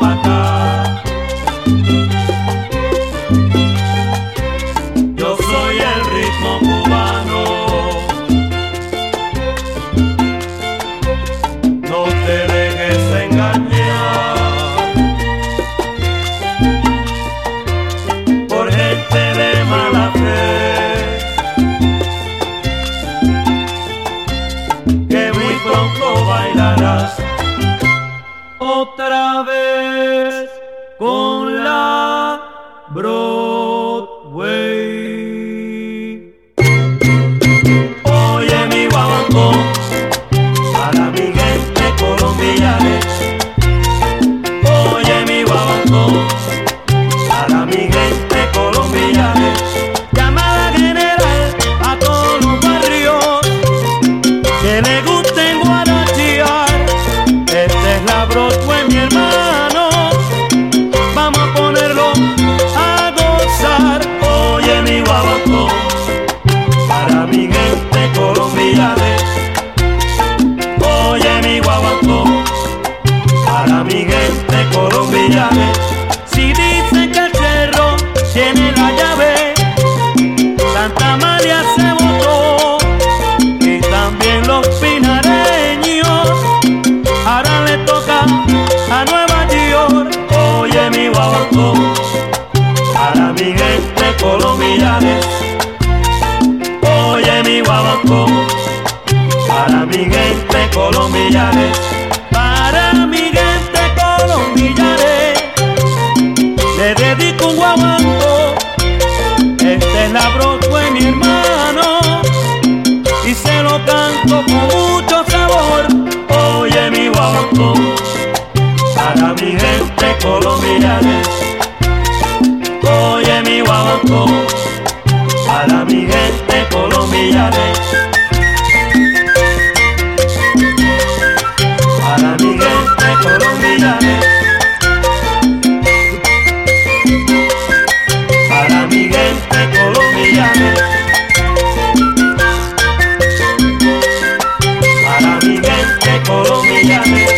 Pata gente colombiana. Oye mi guaguancó, para mi gente colombiana. Colombiana. Para mi gente colombiana. Le dedico un guaguancó. Este es la Broadway, mi hermano. Y se lo canto con mucho sabor. Oye mi guaguancó. Para mi gente colombiana. Colombia.